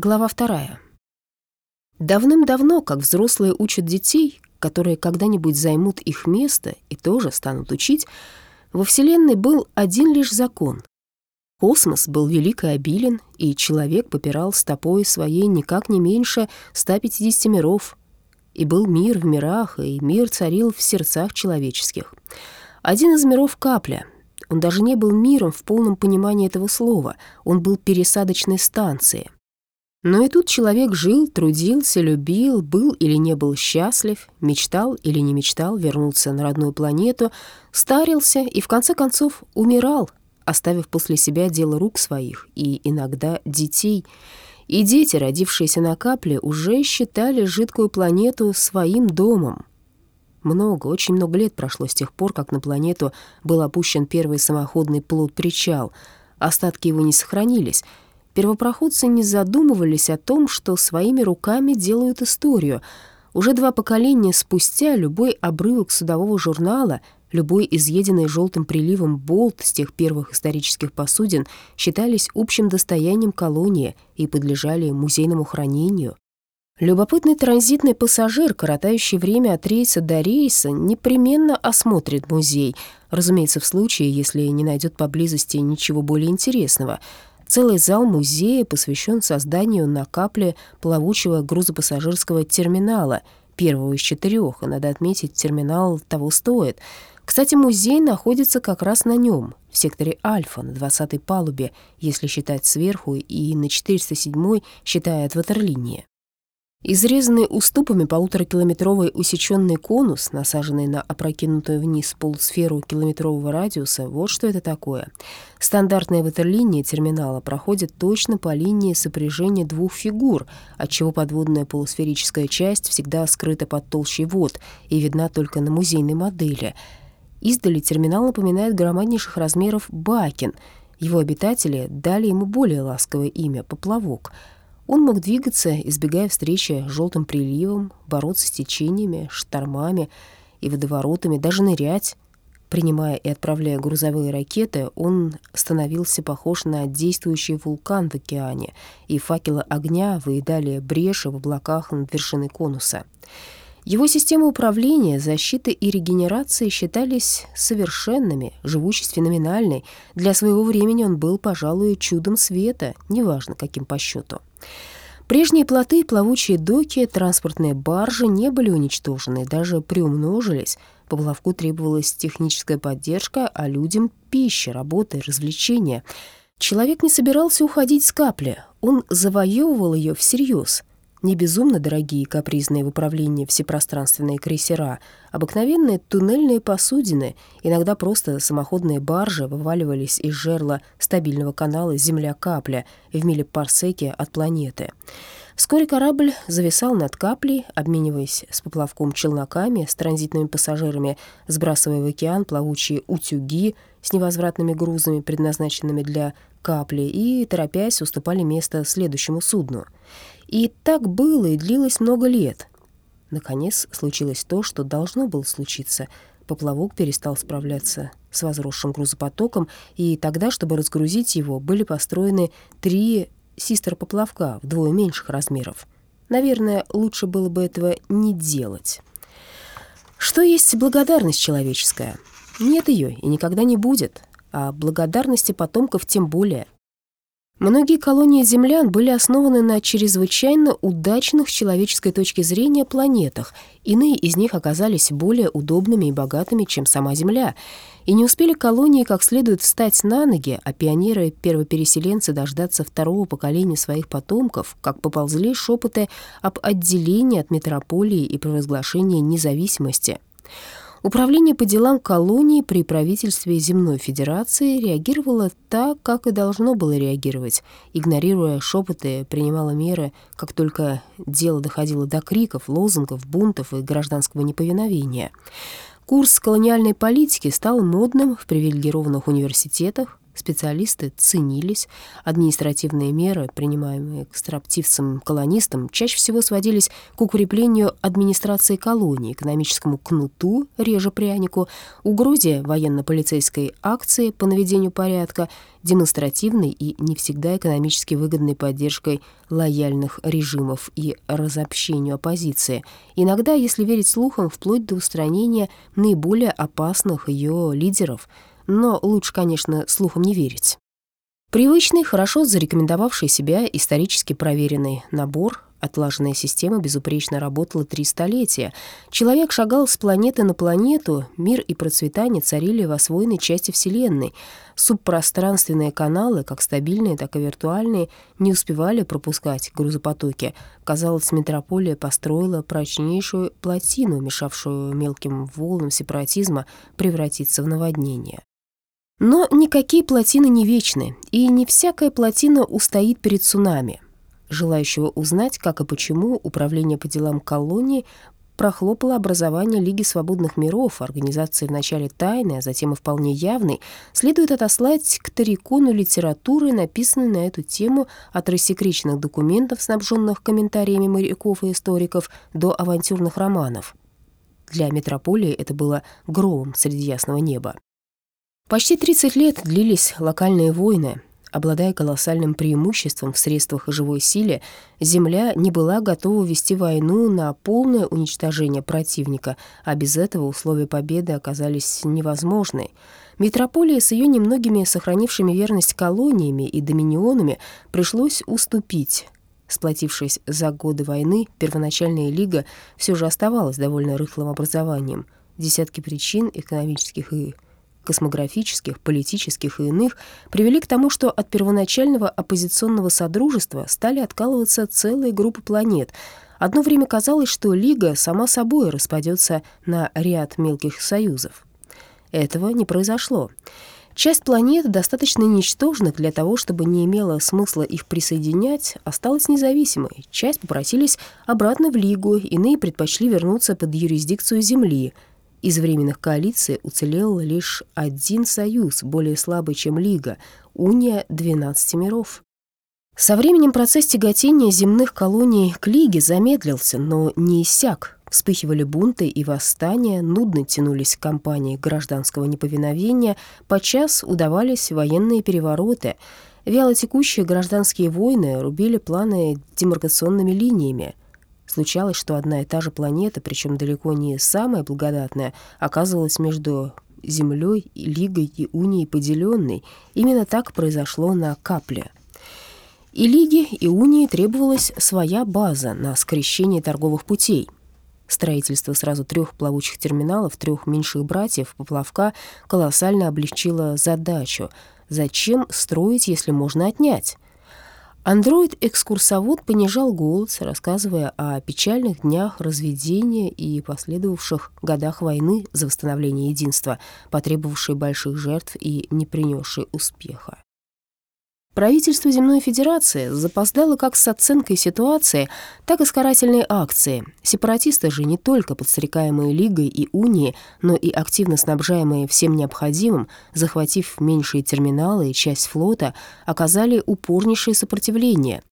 Глава вторая. Давным-давно, как взрослые учат детей, которые когда-нибудь займут их место и тоже станут учить, во Вселенной был один лишь закон. Космос был велик и обилен, и человек попирал стопой своей никак не меньше 150 миров. И был мир в мирах, и мир царил в сердцах человеческих. Один из миров — капля. Он даже не был миром в полном понимании этого слова, он был пересадочной станцией. Но и тут человек жил, трудился, любил, был или не был счастлив, мечтал или не мечтал вернуться на родную планету, старился и, в конце концов, умирал, оставив после себя дело рук своих и иногда детей. И дети, родившиеся на капле, уже считали жидкую планету своим домом. Много, очень много лет прошло с тех пор, как на планету был опущен первый самоходный плод-причал. Остатки его не сохранились — Первопроходцы не задумывались о том, что своими руками делают историю. Уже два поколения спустя любой обрывок судового журнала, любой изъеденный желтым приливом болт с тех первых исторических посудин считались общим достоянием колонии и подлежали музейному хранению. Любопытный транзитный пассажир, коротающий время от рейса до рейса, непременно осмотрит музей, разумеется, в случае, если не найдет поблизости ничего более интересного — Целый зал музея посвящен созданию на капле плавучего грузопассажирского терминала, первого из четырех, и, надо отметить, терминал того стоит. Кстати, музей находится как раз на нем, в секторе Альфа, на 20-й палубе, если считать сверху, и на 407-й, считая от ватерлинии. Изрезанный уступами полуторакилометровый усеченный конус, насаженный на опрокинутую вниз полусферу километрового радиуса, вот что это такое. Стандартная ватерлиния терминала проходит точно по линии сопряжения двух фигур, отчего подводная полусферическая часть всегда скрыта под толщей вод и видна только на музейной модели. Издали терминал напоминает громаднейших размеров бакен. Его обитатели дали ему более ласковое имя — поплавок — он мог двигаться, избегая встречи с желтым приливом, бороться с течениями, штормами и водоворотами, даже нырять. Принимая и отправляя грузовые ракеты, он становился похож на действующий вулкан в океане, и факелы огня выедали бреши в облаках над вершиной конуса. Его системы управления, защиты и регенерации считались совершенными, живучесть феноменальной. Для своего времени он был, пожалуй, чудом света, неважно каким по счету. Прежние плоты, плавучие доки, транспортные баржи не были уничтожены, даже приумножились. По плавку требовалась техническая поддержка, а людям — пища, работа и развлечения. Человек не собирался уходить с капли, он завоевывал ее всерьез — не безумно дорогие капризные в управлении всепространственные крейсера, обыкновенные туннельные посудины, иногда просто самоходные баржи вываливались из жерла стабильного канала «Земля-капля» в миле парсеке от планеты. Вскоре корабль зависал над каплей, обмениваясь с поплавком челноками, с транзитными пассажирами, сбрасывая в океан плавучие утюги с невозвратными грузами, предназначенными для капли, и, торопясь, уступали место следующему судну. И так было и длилось много лет. Наконец случилось то, что должно было случиться. Поплавок перестал справляться с возросшим грузопотоком, и тогда, чтобы разгрузить его, были построены три систер-поплавка вдвое меньших размеров. Наверное, лучше было бы этого не делать. Что есть благодарность человеческая? Нет ее и никогда не будет, а благодарности потомков тем более — Многие колонии землян были основаны на чрезвычайно удачных с человеческой точки зрения планетах. Иные из них оказались более удобными и богатыми, чем сама Земля. И не успели колонии как следует встать на ноги, а пионеры-первопереселенцы дождаться второго поколения своих потомков, как поползли шепоты об отделении от метрополии и провозглашении независимости. Управление по делам колонии при правительстве Земной Федерации реагировало так, как и должно было реагировать, игнорируя шепоты, принимало меры, как только дело доходило до криков, лозунгов, бунтов и гражданского неповиновения. Курс колониальной политики стал модным в привилегированных университетах, Специалисты ценились, административные меры, принимаемые к строптивцам-колонистам, чаще всего сводились к укреплению администрации колонии, экономическому кнуту, реже прянику, угрозе военно-полицейской акции по наведению порядка, демонстративной и не всегда экономически выгодной поддержкой лояльных режимов и разобщению оппозиции, иногда, если верить слухам, вплоть до устранения наиболее опасных ее лидеров – но лучше, конечно, слухам не верить. Привычный, хорошо зарекомендовавший себя, исторически проверенный набор, отлаженная система безупречно работала три столетия. Человек шагал с планеты на планету, мир и процветание царили в освоенной части Вселенной. Субпространственные каналы, как стабильные, так и виртуальные, не успевали пропускать грузопотоки. Казалось, метрополия построила прочнейшую плотину, мешавшую мелким волнам сепаратизма превратиться в наводнение. Но никакие плотины не вечны, и не всякая плотина устоит перед цунами. Желающего узнать, как и почему Управление по делам колонии прохлопало образование Лиги свободных миров, организации вначале тайной, а затем и вполне явной, следует отослать к Тарикону литературы, написанной на эту тему от рассекреченных документов, снабженных комментариями моряков и историков, до авантюрных романов. Для метрополии это было громом среди ясного неба. Почти 30 лет длились локальные войны. Обладая колоссальным преимуществом в средствах и живой силе, Земля не была готова вести войну на полное уничтожение противника, а без этого условия победы оказались невозможны. Метрополии с ее немногими сохранившими верность колониями и доминионами пришлось уступить. Сплотившись за годы войны, первоначальная лига все же оставалась довольно рыхлым образованием. Десятки причин экономических и космографических, политических и иных, привели к тому, что от первоначального оппозиционного содружества стали откалываться целые группы планет. Одно время казалось, что Лига сама собой распадется на ряд мелких союзов. Этого не произошло. Часть планет, достаточно ничтожных для того, чтобы не имело смысла их присоединять, осталась независимой. Часть попросились обратно в Лигу, иные предпочли вернуться под юрисдикцию Земли — из временных коалиций уцелел лишь один союз, более слабый, чем Лига — Уния 12 миров. Со временем процесс тяготения земных колоний к Лиге замедлился, но не иссяк. Вспыхивали бунты и восстания, нудно тянулись кампании гражданского неповиновения, подчас удавались военные перевороты. Вялотекущие гражданские войны рубили планы демаркационными линиями — Случалось, что одна и та же планета, причем далеко не самая благодатная, оказывалась между Землей, Лигой и Унией поделенной. Именно так произошло на Капле. И Лиге, и Унии требовалась своя база на скрещении торговых путей. Строительство сразу трех плавучих терминалов, трех меньших братьев, поплавка колоссально облегчило задачу. Зачем строить, если можно отнять? Андроид-экскурсовод понижал голос, рассказывая о печальных днях разведения и последовавших годах войны за восстановление единства, потребовавшей больших жертв и не принесшей успеха. Правительство Земной Федерации запоздало как с оценкой ситуации, так и с карательной акцией. Сепаратисты же не только подстрекаемые Лигой и Унией, но и активно снабжаемые всем необходимым, захватив меньшие терминалы и часть флота, оказали упорнейшее сопротивление.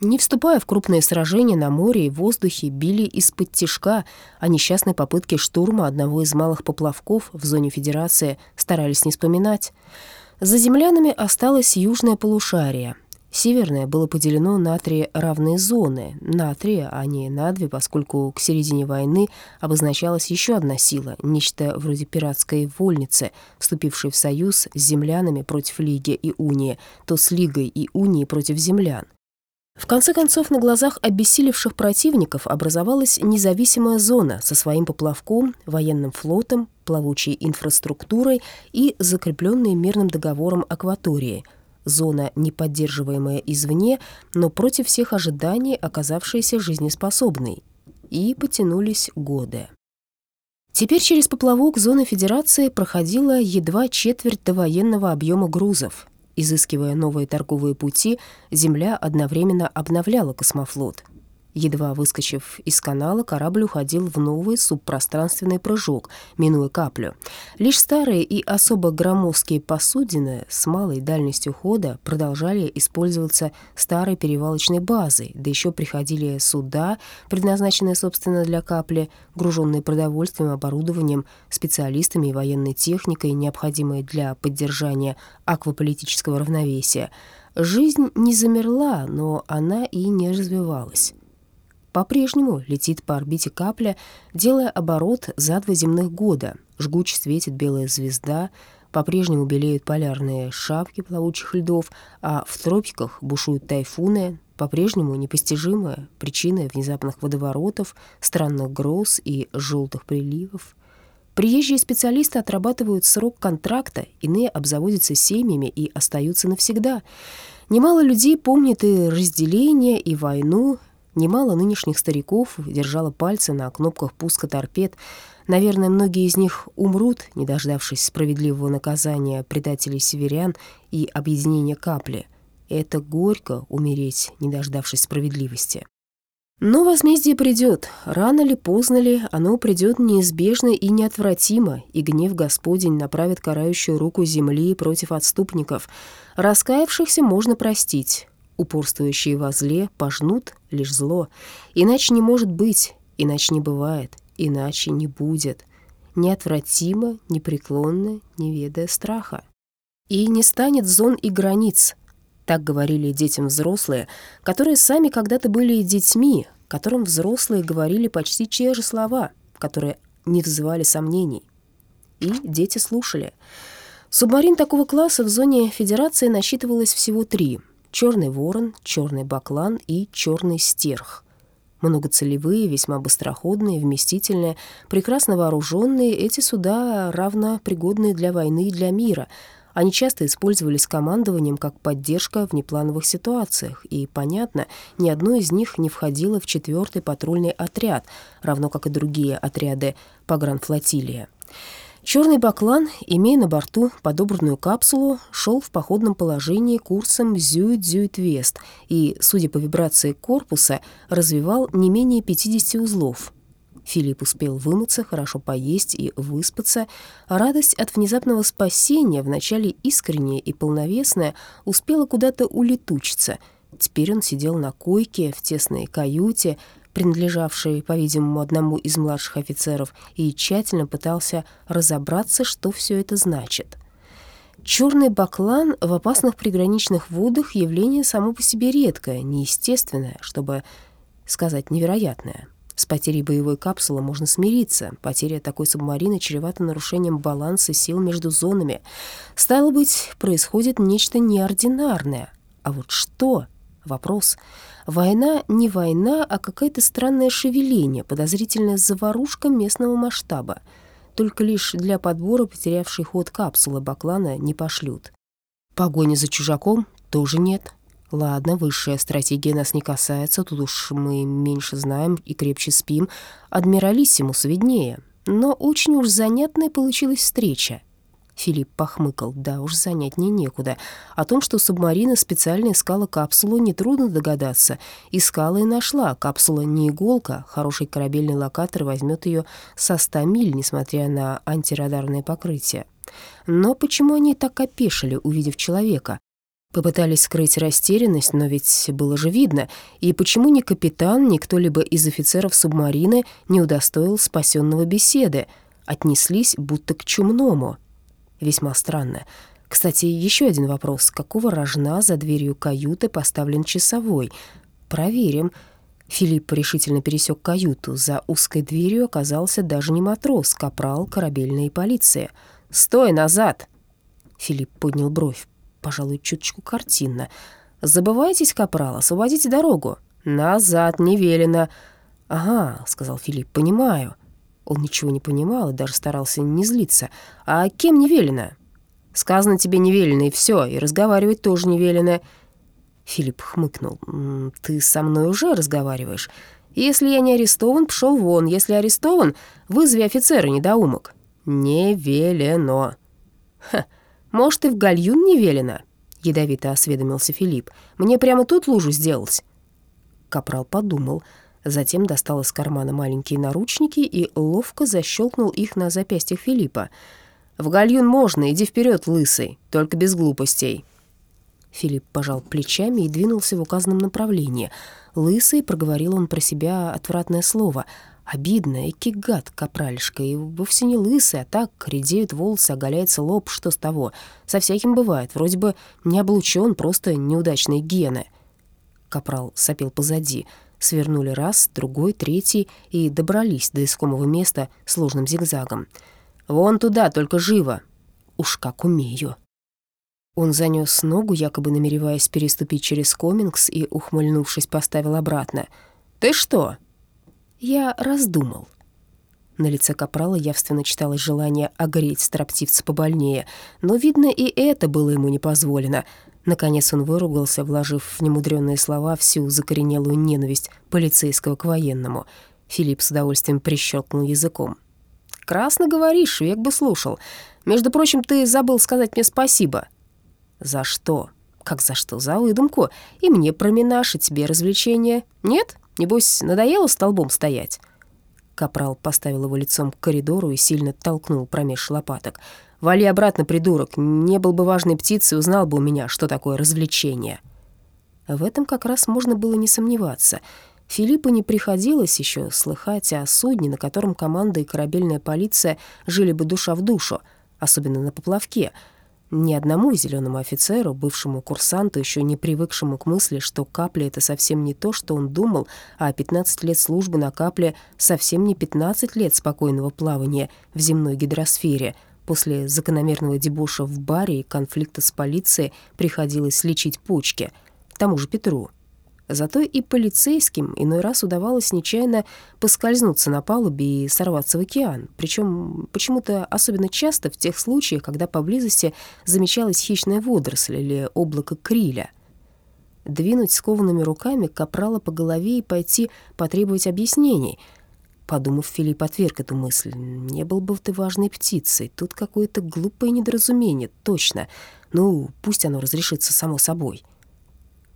Не вступая в крупные сражения на море и воздухе, били из-под тишка, а несчастной попытки штурма одного из малых поплавков в зоне Федерации старались не вспоминать. За землянами осталось южное полушарие. Северное было поделено на три равные зоны, на три, а не на две, поскольку к середине войны обозначалась еще одна сила, нечто вроде пиратской вольницы, вступившей в союз с землянами против Лиги и Унии, то с Лигой и Унией против землян. В конце концов, на глазах обессилевших противников образовалась независимая зона со своим поплавком, военным флотом, плавучей инфраструктурой и закрепленной мирным договором акватории. Зона, не поддерживаемая извне, но против всех ожиданий оказавшаяся жизнеспособной. И потянулись годы. Теперь через поплавок зоны Федерации проходила едва четверть довоенного объема грузов. Изыскивая новые торговые пути, Земля одновременно обновляла космофлот. Едва выскочив из канала, корабль уходил в новый субпространственный прыжок, минуя каплю. Лишь старые и особо громоздкие посудины с малой дальностью хода продолжали использоваться старой перевалочной базой, да еще приходили суда, предназначенные, собственно, для капли, груженные продовольствием, оборудованием, специалистами и военной техникой, необходимой для поддержания акваполитического равновесия. Жизнь не замерла, но она и не развивалась по-прежнему летит по орбите капля, делая оборот за два земных года. Жгуче светит белая звезда, по-прежнему белеют полярные шапки плавучих льдов, а в тропиках бушуют тайфуны, по-прежнему непостижимая причина внезапных водоворотов, странных гроз и желтых приливов. Приезжие специалисты отрабатывают срок контракта, иные обзаводятся семьями и остаются навсегда. Немало людей помнит и разделение, и войну, Немало нынешних стариков держало пальцы на кнопках пуска торпед. Наверное, многие из них умрут, не дождавшись справедливого наказания предателей-северян и объединения капли. Это горько умереть, не дождавшись справедливости. Но возмездие придет, рано ли, поздно ли, оно придет неизбежно и неотвратимо, и гнев Господень направит карающую руку земли против отступников. Раскаявшихся можно простить, Упорствующие во зле пожнут лишь зло. Иначе не может быть, иначе не бывает, иначе не будет. Неотвратимо, непреклонно, не ведая страха. И не станет зон и границ. Так говорили детям взрослые, которые сами когда-то были детьми, которым взрослые говорили почти те же слова, которые не вызывали сомнений. И дети слушали. Субмарин такого класса в зоне Федерации насчитывалось всего три — черный ворон, черный баклан и черный стерх. Многоцелевые, весьма быстроходные, вместительные, прекрасно вооруженные, эти суда равно пригодные для войны и для мира. Они часто использовались командованием как поддержка в неплановых ситуациях, и, понятно, ни одно из них не входило в четвертый патрульный отряд, равно как и другие отряды погранфлотилия. Черный баклан, имея на борту подобранную капсулу, шел в походном положении курсом Зюит-Зюит-Вест и, судя по вибрации корпуса, развивал не менее 50 узлов. Филипп успел вымыться, хорошо поесть и выспаться. Радость от внезапного спасения, вначале искренняя и полновесная, успела куда-то улетучиться. Теперь он сидел на койке в тесной каюте, принадлежавший, по-видимому, одному из младших офицеров, и тщательно пытался разобраться, что все это значит. Черный баклан в опасных приграничных водах явление само по себе редкое, неестественное, чтобы сказать невероятное. С потерей боевой капсулы можно смириться. Потеря такой субмарины чревата нарушением баланса сил между зонами. Стало быть, происходит нечто неординарное. А вот что? Вопрос. Война не война, а какое-то странное шевеление, подозрительная заварушка местного масштаба. Только лишь для подбора потерявшей ход капсулы Баклана не пошлют. Погони за чужаком тоже нет. Ладно, высшая стратегия нас не касается, тут уж мы меньше знаем и крепче спим. Адмиралиссимус виднее. Но очень уж занятная получилась встреча. Филипп похмыкал. Да уж, занять мне некуда. О том, что субмарина специально искала капсулу, нетрудно догадаться. Искала и нашла. Капсула не иголка. Хороший корабельный локатор возьмет ее со 100 миль, несмотря на антирадарное покрытие. Но почему они так опешили, увидев человека? Попытались скрыть растерянность, но ведь было же видно. И почему ни капитан, ни кто-либо из офицеров субмарины не удостоил спасенного беседы? Отнеслись будто к чумному. Весьма странно. Кстати, еще один вопрос. Какого рожна за дверью каюты поставлен часовой? Проверим. Филипп решительно пересек каюту. За узкой дверью оказался даже не матрос, капрал корабельной полиции. «Стой, назад!» Филипп поднял бровь, пожалуй, чуточку картинно. «Забывайтесь, капрал, освободите дорогу». «Назад, не велено». «Ага», — сказал Филипп, — «понимаю». Он ничего не понимал и даже старался не злиться. «А кем не велено?» «Сказано тебе не велено, и все, и разговаривать тоже не велено». Филипп хмыкнул. «Ты со мной уже разговариваешь. Если я не арестован, пшел вон. Если арестован, вызови офицера, недоумок». «Не велено». «Ха, может, и в гальюн не велено?» Ядовито осведомился Филипп. «Мне прямо тут лужу сделать». Капрал подумал. Затем достал из кармана маленькие наручники и ловко защелкнул их на запястьях Филиппа. «В гальюн можно, иди вперед, лысый, только без глупостей». Филипп пожал плечами и двинулся в указанном направлении. Лысый проговорил он про себя отвратное слово. Обидно, эки гад, капральшка, и вовсе не лысый, а так редеют волосы, оголяется лоб, что с того. Со всяким бывает, вроде бы не облучен, просто неудачные гены. Капрал сопел позади. Свернули раз, другой, третий и добрались до искомого места сложным зигзагом. «Вон туда, только живо!» «Уж как умею!» Он занес ногу, якобы намереваясь переступить через комингс, и, ухмыльнувшись, поставил обратно. «Ты что?» «Я раздумал». На лице Капрала явственно читалось желание огреть строптивца побольнее, но, видно, и это было ему не позволено. Наконец он выругался, вложив в немудренные слова всю закоренелую ненависть полицейского к военному. Филипп с удовольствием прищелкнул языком. «Красно говоришь, век бы слушал. Между прочим, ты забыл сказать мне спасибо». «За что?» «Как за что? За выдумку. И мне променаж, и тебе развлечение. Нет? Небось, надоело столбом стоять?» Капрал поставил его лицом к коридору и сильно толкнул промеж лопаток. «Вали обратно, придурок. Не был бы важной птицей, узнал бы у меня, что такое развлечение». В этом как раз можно было не сомневаться. Филиппу не приходилось еще слыхать о судне, на котором команда и корабельная полиция жили бы душа в душу, особенно на поплавке — ни одному зеленому офицеру, бывшему курсанту, еще не привыкшему к мысли, что капля — это совсем не то, что он думал, а 15 лет службы на капле — совсем не 15 лет спокойного плавания в земной гидросфере. После закономерного дебоша в баре и конфликта с полицией приходилось лечить почки. Тому же Петру — Зато и полицейским иной раз удавалось нечаянно поскользнуться на палубе и сорваться в океан, причем почему-то особенно часто в тех случаях, когда поблизости замечалась хищная водоросль или облако криля. Двинуть скованными руками капрала по голове и пойти потребовать объяснений. Подумав, Филипп отверг эту мысль. «Не был бы ты важной птицей. Тут какое-то глупое недоразумение, точно. Ну, пусть оно разрешится само собой».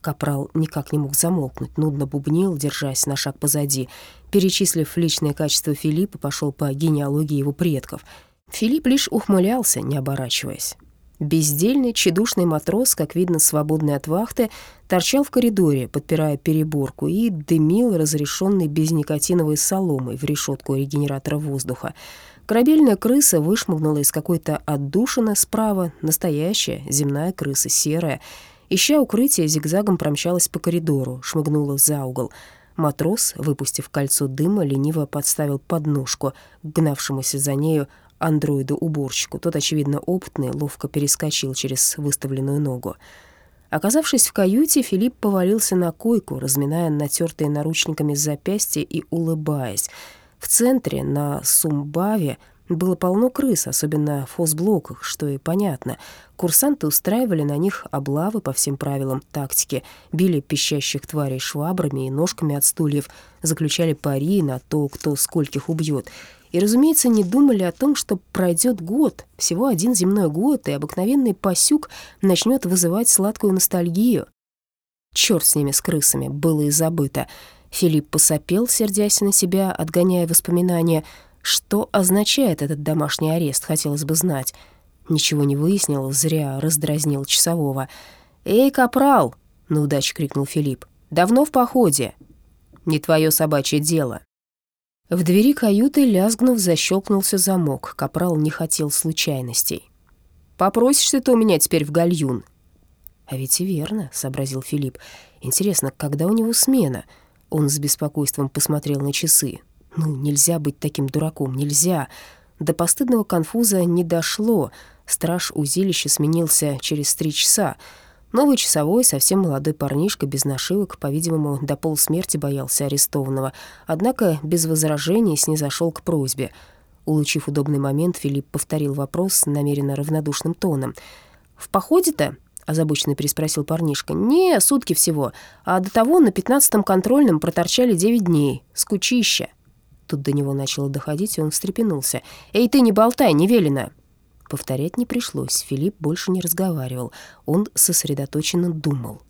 Капрал никак не мог замолкнуть, нудно бубнил, держась на шаг позади. Перечислив личные качества Филиппа, пошел по генеалогии его предков. Филипп лишь ухмылялся, не оборачиваясь. Бездельный, тщедушный матрос, как видно, свободный от вахты, торчал в коридоре, подпирая переборку, и дымил разрешенной безникотиновой соломой в решетку регенератора воздуха. Корабельная крыса вышмыгнула из какой-то отдушины справа, настоящая земная крыса, серая — Ища укрытие, зигзагом промчалась по коридору, шмыгнула за угол. Матрос, выпустив кольцо дыма, лениво подставил подножку гнавшемуся за нею андроиду-уборщику. Тот, очевидно, опытный, ловко перескочил через выставленную ногу. Оказавшись в каюте, Филипп повалился на койку, разминая натертые наручниками запястья и улыбаясь. В центре, на сумбаве, было полно крыс, особенно в фосблоках, что и понятно. Курсанты устраивали на них облавы по всем правилам тактики, били пищащих тварей швабрами и ножками от стульев, заключали пари на то, кто скольких убьет. И, разумеется, не думали о том, что пройдет год, всего один земной год, и обыкновенный пасюк начнет вызывать сладкую ностальгию. Черт с ними, с крысами, было и забыто. Филипп посопел, сердясь на себя, отгоняя воспоминания — что означает этот домашний арест, хотелось бы знать. Ничего не выяснил, зря раздразнил часового. «Эй, капрал!» — на удачу крикнул Филипп. «Давно в походе?» «Не твое собачье дело». В двери каюты, лязгнув, защелкнулся замок. Капрал не хотел случайностей. «Попросишься ты у меня теперь в гальюн?» «А ведь и верно», — сообразил Филипп. «Интересно, когда у него смена?» Он с беспокойством посмотрел на часы. Ну, нельзя быть таким дураком, нельзя. До постыдного конфуза не дошло. Страж узилища сменился через три часа. Новый часовой, совсем молодой парнишка, без нашивок, по-видимому, до полусмерти боялся арестованного, однако без возражений снизошел к просьбе. Улучив удобный момент, Филипп повторил вопрос намеренно равнодушным тоном. «В походе-то?» — озабоченно переспросил парнишка. «Не, сутки всего. А до того на пятнадцатом контрольном проторчали девять дней. Скучища». Тут до него начало доходить, и он встрепенулся. «Эй, ты не болтай, не велено!» Повторять не пришлось, Филипп больше не разговаривал. Он сосредоточенно думал.